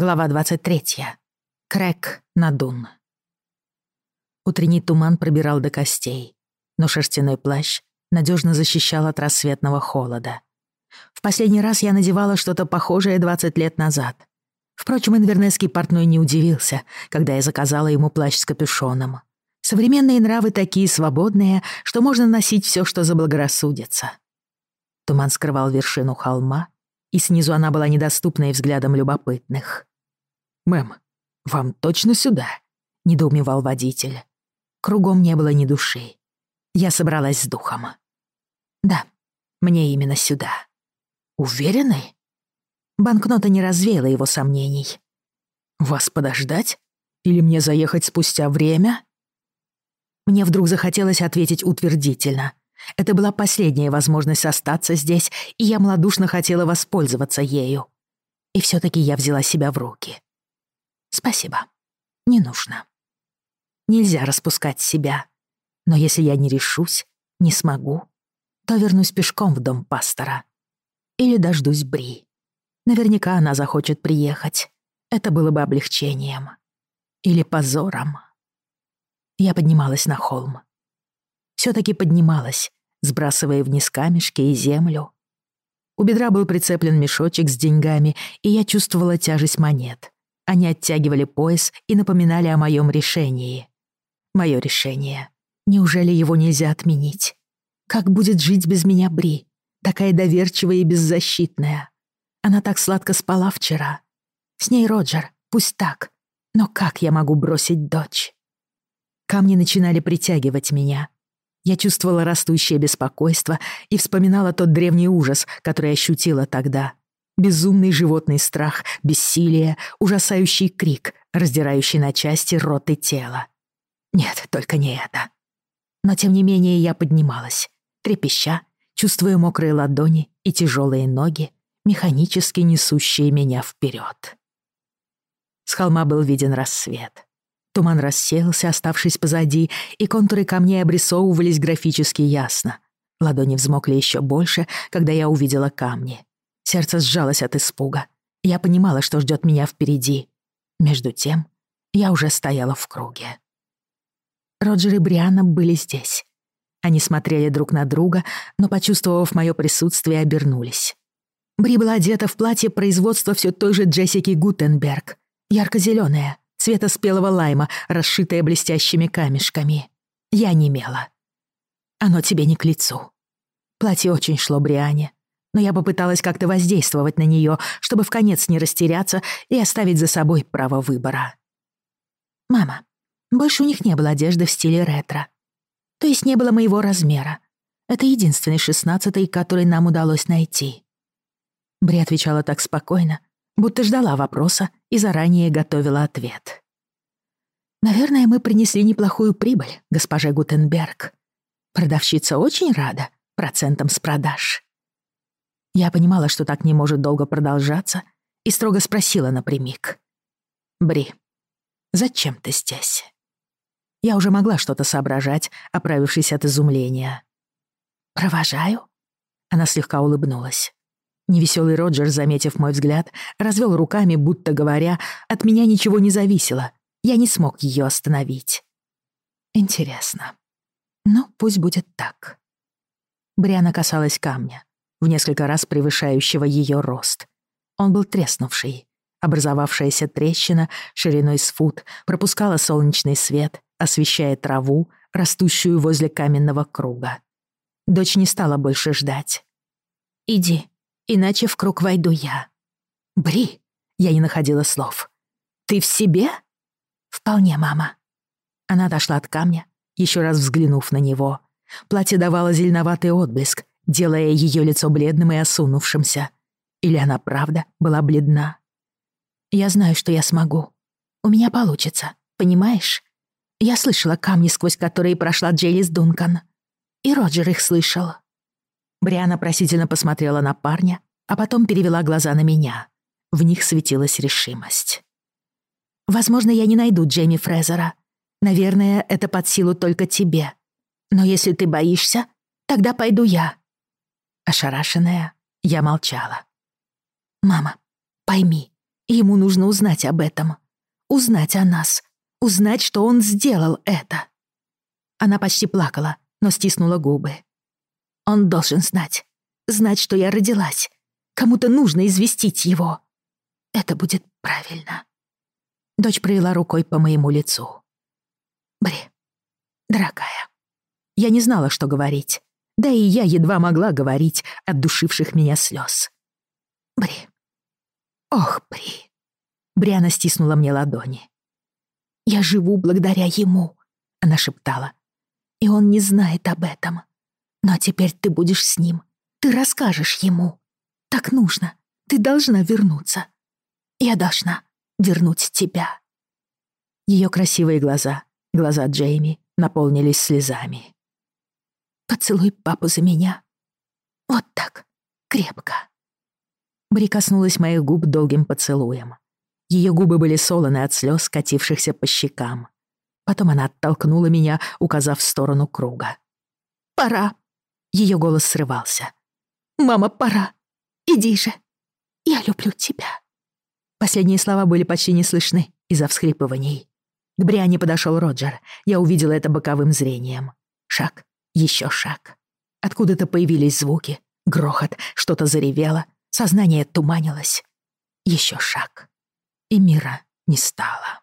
Глава 23. Крэк на надун. Утренний туман пробирал до костей, но шерстяной плащ надежно защищал от рассветного холода. В последний раз я надевала что-то похожее 20 лет назад. Впрочем, инвернесский портной не удивился, когда я заказала ему плащ с капюшоном. Современные нравы такие свободные, что можно носить все, что заблагорассудится. Туман скрывал вершину холма, и снизу она была недоступной взглядом любопытных. «Мэм, вам точно сюда?» — недоумевал водитель. Кругом не было ни души. Я собралась с духом. «Да, мне именно сюда». «Уверены?» Банкнота не развеяла его сомнений. «Вас подождать? Или мне заехать спустя время?» Мне вдруг захотелось ответить утвердительно. Это была последняя возможность остаться здесь, и я младушно хотела воспользоваться ею. И все таки я взяла себя в руки. Спасибо. Не нужно. Нельзя распускать себя. Но если я не решусь, не смогу, то вернусь пешком в дом пастора. Или дождусь Бри. Наверняка она захочет приехать. Это было бы облегчением. Или позором. Я поднималась на холм. все таки поднималась, сбрасывая вниз камешки и землю. У бедра был прицеплен мешочек с деньгами, и я чувствовала тяжесть монет. Они оттягивали пояс и напоминали о моем решении. Мое решение. Неужели его нельзя отменить? Как будет жить без меня Бри? Такая доверчивая и беззащитная. Она так сладко спала вчера. С ней Роджер, пусть так. Но как я могу бросить дочь? Камни начинали притягивать меня. Я чувствовала растущее беспокойство и вспоминала тот древний ужас, который ощутила тогда, Безумный животный страх, бессилие, ужасающий крик, раздирающий на части рот и тело. Нет, только не это. Но тем не менее я поднималась, трепеща, чувствуя мокрые ладони и тяжелые ноги, механически несущие меня вперед. С холма был виден рассвет. Туман рассеялся, оставшись позади, и контуры камней обрисовывались графически ясно. Ладони взмокли еще больше, когда я увидела камни. Сердце сжалось от испуга. Я понимала, что ждет меня впереди. Между тем, я уже стояла в круге. Роджер и Бриана были здесь. Они смотрели друг на друга, но, почувствовав мое присутствие, обернулись. Бри была одета в платье производства все той же Джессики Гутенберг. ярко зеленое цвета спелого лайма, расшитое блестящими камешками. Я немела. Оно тебе не к лицу. Платье очень шло Бриане но я попыталась как-то воздействовать на нее, чтобы в конец не растеряться и оставить за собой право выбора. «Мама, больше у них не было одежды в стиле ретро. То есть не было моего размера. Это единственный шестнадцатый, который нам удалось найти». Бри отвечала так спокойно, будто ждала вопроса и заранее готовила ответ. «Наверное, мы принесли неплохую прибыль, госпоже Гутенберг. Продавщица очень рада процентам с продаж». Я понимала, что так не может долго продолжаться, и строго спросила напрямик. «Бри, зачем ты здесь?» Я уже могла что-то соображать, оправившись от изумления. «Провожаю?» Она слегка улыбнулась. Невеселый Роджер, заметив мой взгляд, развел руками, будто говоря, «От меня ничего не зависело. Я не смог ее остановить». «Интересно. Ну, пусть будет так». Бриана касалась камня в несколько раз превышающего ее рост. Он был треснувший. Образовавшаяся трещина шириной с фут пропускала солнечный свет, освещая траву, растущую возле каменного круга. Дочь не стала больше ждать. «Иди, иначе в круг войду я». «Бри!» — я не находила слов. «Ты в себе?» «Вполне, мама». Она дошла от камня, еще раз взглянув на него. Платье давало зеленоватый отблеск, делая ее лицо бледным и осунувшимся. Или она правда была бледна? «Я знаю, что я смогу. У меня получится, понимаешь? Я слышала камни, сквозь которые прошла Джейлис Дункан. И Роджер их слышал». Бриана просительно посмотрела на парня, а потом перевела глаза на меня. В них светилась решимость. «Возможно, я не найду Джейми Фрезера. Наверное, это под силу только тебе. Но если ты боишься, тогда пойду я. Ошарашенная, я молчала. «Мама, пойми, ему нужно узнать об этом. Узнать о нас. Узнать, что он сделал это». Она почти плакала, но стиснула губы. «Он должен знать. Знать, что я родилась. Кому-то нужно известить его. Это будет правильно». Дочь провела рукой по моему лицу. «Бри, дорогая, я не знала, что говорить. Да и я едва могла говорить от душивших меня слез. «Бри! Ох, Бри!» Бриана стиснула мне ладони. «Я живу благодаря ему», — она шептала. «И он не знает об этом. Но теперь ты будешь с ним. Ты расскажешь ему. Так нужно. Ты должна вернуться. Я должна вернуть тебя». Ее красивые глаза, глаза Джейми, наполнились слезами. Поцелуй папу за меня. Вот так, крепко. Бри коснулась моих губ долгим поцелуем. Ее губы были солоны от слез, катившихся по щекам. Потом она оттолкнула меня, указав в сторону круга. «Пора!» Ее голос срывался. «Мама, пора! Иди же! Я люблю тебя!» Последние слова были почти не слышны из-за всхлипываний. К Бриане подошел Роджер. Я увидела это боковым зрением. Шаг, еще шаг. Откуда-то появились звуки. Грохот, что-то заревело, сознание туманилось. Еще шаг. И мира не стало.